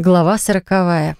Глава сороковая.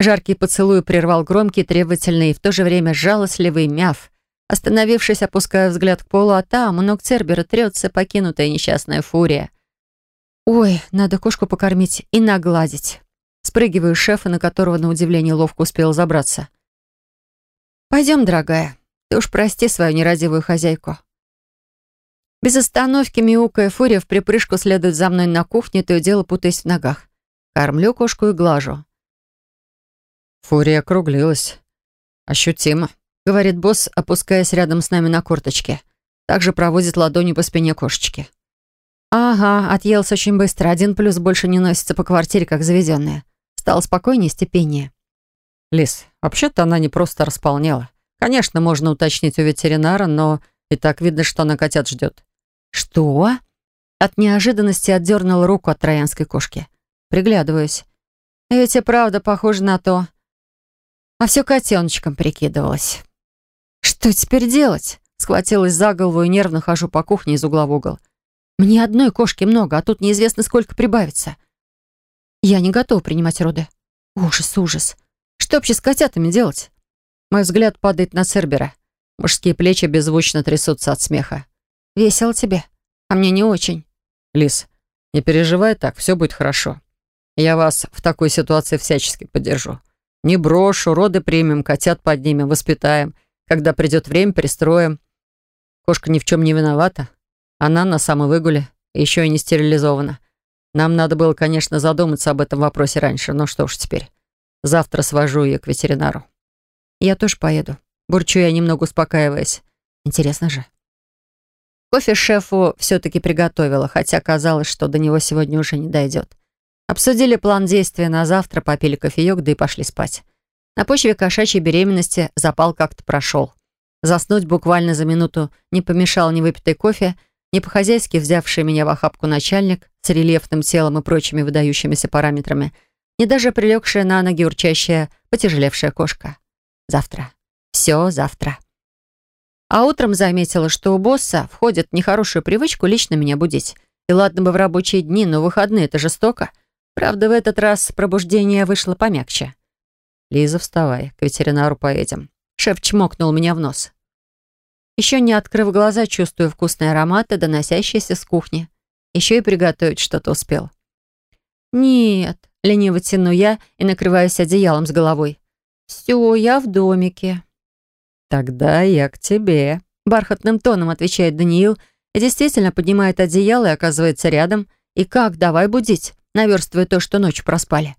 Жаркий поцелуй прервал громкий, требовательный и в то же время жалостливый мяв. Остановившись, опускаю взгляд к полу, а там у ног Цербера трется покинутая несчастная фурия. «Ой, надо кошку покормить и нагладить». Спрыгиваю шефа, на которого, на удивление, ловко успел забраться. «Пойдем, дорогая. Ты уж прости свою нерадивую хозяйку». Без остановки, мяукая, фурия в припрыжку следует за мной на кухне, то и дело путаясь в ногах. Кормлю кошку и глажу. Фурия округлилась. Ощутимо, говорит босс, опускаясь рядом с нами на корточке. Также проводит ладонью по спине кошечки. Ага, отъелся очень быстро. Один плюс больше не носится по квартире, как заведенная. Стало спокойнее, степеннее. Лис, вообще-то она не просто располнела. Конечно, можно уточнить у ветеринара, но и так видно, что она котят ждет. Что? От неожиданности отдернула руку от троянской кошки. Приглядываюсь. Ведь правда похоже на то. А все котеночком прикидывалось. Что теперь делать? Схватилась за голову и нервно хожу по кухне из угла в угол. Мне одной кошки много, а тут неизвестно, сколько прибавится. Я не готова принимать роды. Ужас, ужас. Что вообще с котятами делать? Мой взгляд падает на Цербера. Мужские плечи беззвучно трясутся от смеха. Весело тебе, а мне не очень. Лис, не переживай так, все будет хорошо. Я вас в такой ситуации всячески поддержу. Не брошу, роды примем, котят поднимем, воспитаем. Когда придет время, пристроим. Кошка ни в чем не виновата. Она на самовыгуле, еще и не стерилизована. Нам надо было, конечно, задуматься об этом вопросе раньше, но что ж теперь. Завтра свожу ее к ветеринару. Я тоже поеду. Бурчу я, немного успокаиваясь. Интересно же. Кофе шефу все-таки приготовила, хотя казалось, что до него сегодня уже не дойдет. Обсудили план действия на завтра, попили кофеек, да и пошли спать. На почве кошачьей беременности запал как-то прошел. Заснуть буквально за минуту не помешал ни выпитый кофе, ни по-хозяйски взявший меня в охапку начальник с рельефным телом и прочими выдающимися параметрами, ни даже прилегшая на ноги урчащая, потяжелевшая кошка. Завтра. Все завтра. А утром заметила, что у босса входит нехорошую привычку лично меня будить. И ладно бы в рабочие дни, но выходные — это жестоко — Правда, в этот раз пробуждение вышло помягче. «Лиза, вставай, к ветеринару поедем». Шеф чмокнул меня в нос. Еще не открыв глаза, чувствую вкусные ароматы, доносящиеся с кухни. Еще и приготовить что-то успел. «Нет», — лениво тяну я и накрываюсь одеялом с головой. «Все, я в домике». «Тогда я к тебе», — бархатным тоном отвечает Даниил и действительно поднимает одеяло и оказывается рядом. «И как? Давай будить» наверстывая то, что ночью проспали.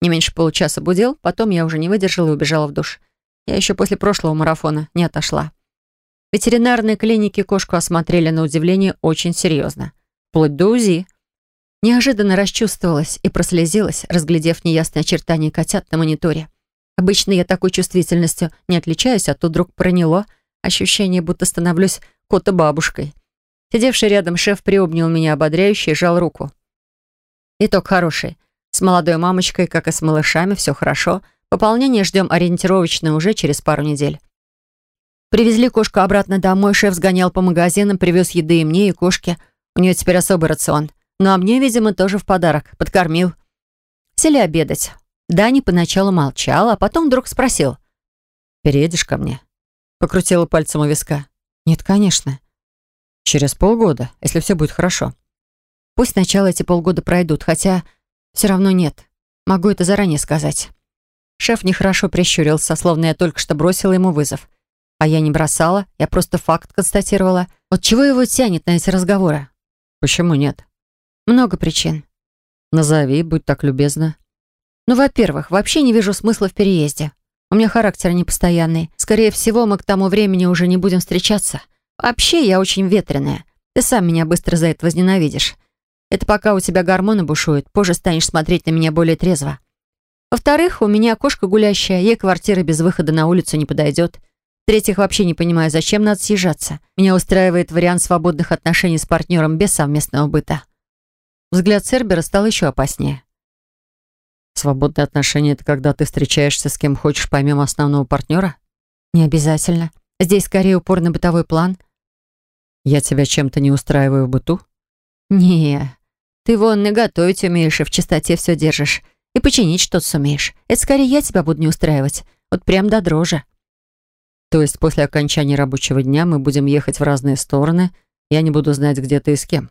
Не меньше получаса будил, потом я уже не выдержала и убежала в душ. Я еще после прошлого марафона не отошла. В ветеринарной клинике кошку осмотрели на удивление очень серьезно. Вплоть до УЗИ. Неожиданно расчувствовалась и прослезилась, разглядев неясные очертания котят на мониторе. Обычно я такой чувствительностью не отличаюсь, а тут вдруг проняло ощущение, будто становлюсь кота-бабушкой. Сидевший рядом шеф приобнял меня ободряюще и жал руку. Итог хороший. С молодой мамочкой, как и с малышами, все хорошо. Пополнение ждем ориентировочно уже через пару недель. Привезли кошку обратно домой, шеф сгонял по магазинам, привез еды и мне, и кошке. У нее теперь особый рацион. Ну а мне, видимо, тоже в подарок. Подкормил. Сели обедать. Дани поначалу молчал, а потом вдруг спросил. «Переедешь ко мне?» Покрутила пальцем у виска. «Нет, конечно». «Через полгода, если все будет хорошо». Пусть сначала эти полгода пройдут, хотя все равно нет. Могу это заранее сказать. Шеф нехорошо прищурился, словно я только что бросила ему вызов. А я не бросала, я просто факт констатировала. Вот чего его тянет на эти разговоры? Почему нет? Много причин. Назови, будь так любезна. Ну, во-первых, вообще не вижу смысла в переезде. У меня характер непостоянный. Скорее всего, мы к тому времени уже не будем встречаться. Вообще, я очень ветреная. Ты сам меня быстро за это возненавидишь. Это пока у тебя гормоны бушуют, позже станешь смотреть на меня более трезво. Во-вторых, у меня кошка гулящая, ей квартира без выхода на улицу не подойдет. В-третьих, вообще не понимаю, зачем надо съезжаться. Меня устраивает вариант свободных отношений с партнером без совместного быта. Взгляд Цербера стал еще опаснее. Свободные отношения — это когда ты встречаешься с кем хочешь помимо основного партнера? Не обязательно. Здесь скорее упор на бытовой план. Я тебя чем-то не устраиваю в быту? Не, Ты вон и готовить умеешь, и в чистоте все держишь. И починить что-то сумеешь. Это скорее я тебя буду не устраивать. Вот прям до дрожи. То есть после окончания рабочего дня мы будем ехать в разные стороны, я не буду знать, где ты и с кем.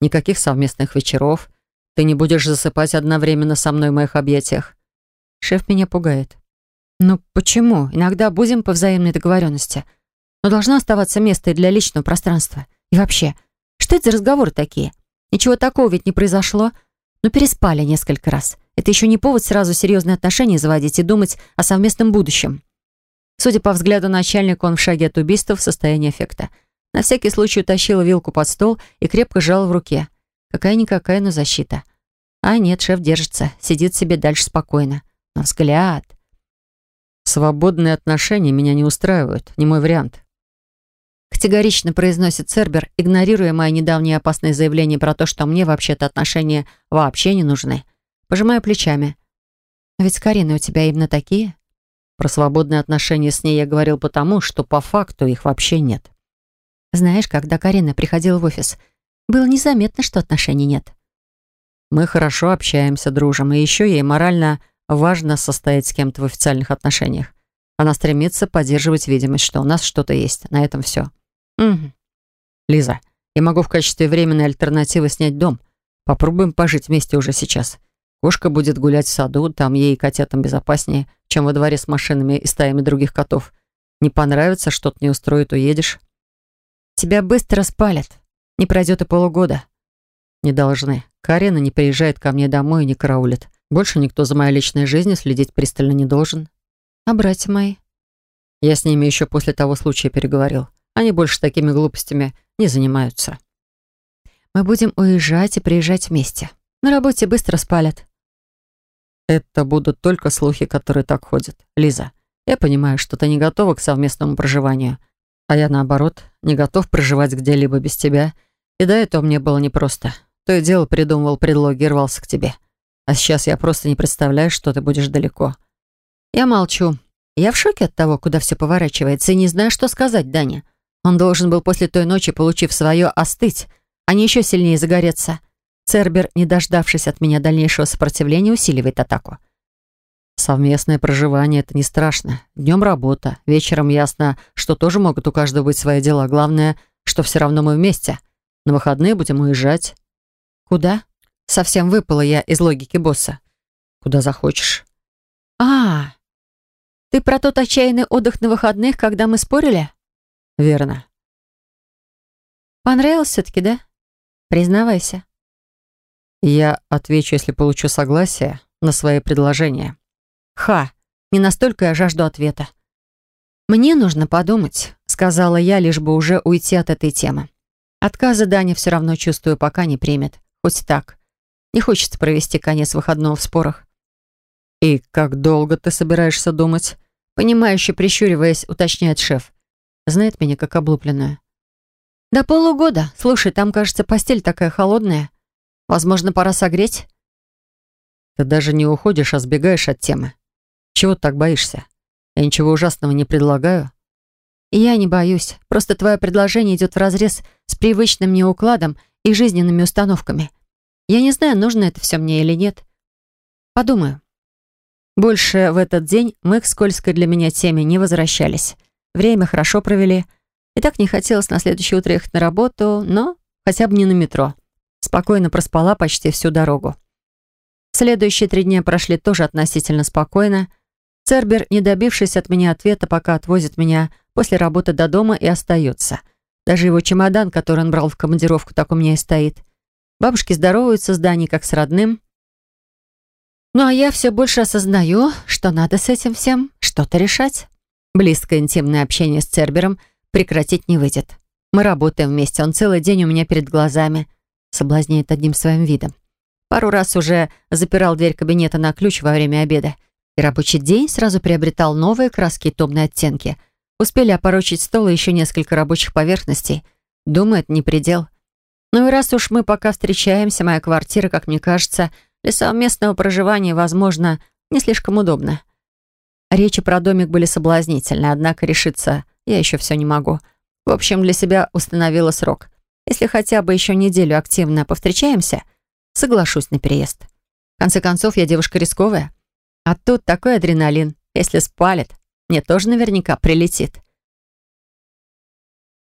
Никаких совместных вечеров. Ты не будешь засыпать одновременно со мной в моих объятиях. Шеф меня пугает. Ну почему? Иногда будем по взаимной договоренности. Но должно оставаться место и для личного пространства. И вообще, что это за разговоры такие? Ничего такого ведь не произошло. Ну переспали несколько раз. Это еще не повод сразу серьезные отношения заводить и думать о совместном будущем. Судя по взгляду начальника, он в шаге от убийства в состоянии эффекта. На всякий случай утащила вилку под стол и крепко сжала в руке. Какая-никакая, но защита. А нет, шеф держится, сидит себе дальше спокойно. Но взгляд... «Свободные отношения меня не устраивают, не мой вариант», категорично произносит Цербер, игнорируя мои недавние опасные заявления про то, что мне вообще-то отношения вообще не нужны. Пожимаю плечами. «Но ведь с Кариной у тебя именно такие?» Про свободные отношения с ней я говорил потому, что по факту их вообще нет. Знаешь, когда Карина приходила в офис, было незаметно, что отношений нет. Мы хорошо общаемся, дружим, и еще ей морально важно состоять с кем-то в официальных отношениях. Она стремится поддерживать видимость, что у нас что-то есть. На этом все. Угу. Лиза, я могу в качестве временной альтернативы снять дом. Попробуем пожить вместе уже сейчас. Кошка будет гулять в саду, там ей и котятам безопаснее, чем во дворе с машинами и стаями других котов. Не понравится, что-то не устроит, уедешь. Тебя быстро спалят. Не пройдет и полугода. Не должны. Карина не приезжает ко мне домой и не караулит. Больше никто за моей личной жизнью следить пристально не должен. А братья мои? Я с ними еще после того случая переговорил. Они больше такими глупостями не занимаются. Мы будем уезжать и приезжать вместе. На работе быстро спалят. Это будут только слухи, которые так ходят. Лиза, я понимаю, что ты не готова к совместному проживанию. А я, наоборот, не готов проживать где-либо без тебя. И до этого мне было непросто. То и дело придумывал предлоги и рвался к тебе. А сейчас я просто не представляю, что ты будешь далеко. Я молчу. Я в шоке от того, куда все поворачивается, и не знаю, что сказать Дане. Он должен был после той ночи, получив свое, остыть, а не еще сильнее загореться. Цербер, не дождавшись от меня дальнейшего сопротивления, усиливает атаку. Совместное проживание — это не страшно. Днем работа, вечером ясно, что тоже могут у каждого быть свои дела. Главное, что все равно мы вместе. На выходные будем уезжать. Куда? Совсем выпала я из логики босса. Куда захочешь. А, ты про тот отчаянный отдых на выходных, когда мы спорили? Верно. Понравилось все-таки, да? Признавайся. Я отвечу, если получу согласие на свои предложения. Ха, не настолько я жажду ответа. «Мне нужно подумать», — сказала я, лишь бы уже уйти от этой темы. Отказа Даня все равно чувствую, пока не примет. Хоть так. Не хочется провести конец выходного в спорах. «И как долго ты собираешься думать?» Понимающе прищуриваясь, уточняет шеф. Знает меня как облупленную. «До полугода. Слушай, там, кажется, постель такая холодная. Возможно, пора согреть?» «Ты даже не уходишь, а сбегаешь от темы. Чего ты так боишься? Я ничего ужасного не предлагаю». «Я не боюсь. Просто твое предложение идет вразрез с привычным мне укладом и жизненными установками. Я не знаю, нужно это все мне или нет. Подумаю». Больше в этот день мы к скользкой для меня теме не возвращались. Время хорошо провели. И так не хотелось на следующее утро ехать на работу, но хотя бы не на метро. Спокойно проспала почти всю дорогу. Следующие три дня прошли тоже относительно спокойно. Цербер, не добившись от меня ответа, пока отвозит меня после работы до дома и остается. Даже его чемодан, который он брал в командировку, так у меня и стоит. Бабушки здороваются с Даней как с родным. Ну а я все больше осознаю, что надо с этим всем что-то решать. Близкое интимное общение с Цербером прекратить не выйдет. Мы работаем вместе, он целый день у меня перед глазами. Соблазняет одним своим видом. Пару раз уже запирал дверь кабинета на ключ во время обеда и рабочий день сразу приобретал новые краски и томные оттенки. Успели опорочить стол и еще несколько рабочих поверхностей. Думаю, это не предел. Ну и раз уж мы пока встречаемся, моя квартира, как мне кажется, для совместного проживания, возможно, не слишком удобна. Речи про домик были соблазнительны, однако решиться я еще все не могу. В общем, для себя установила срок. Если хотя бы еще неделю активно повстречаемся, соглашусь на переезд. В конце концов, я девушка рисковая. А тут такой адреналин. Если спалит, мне тоже наверняка прилетит.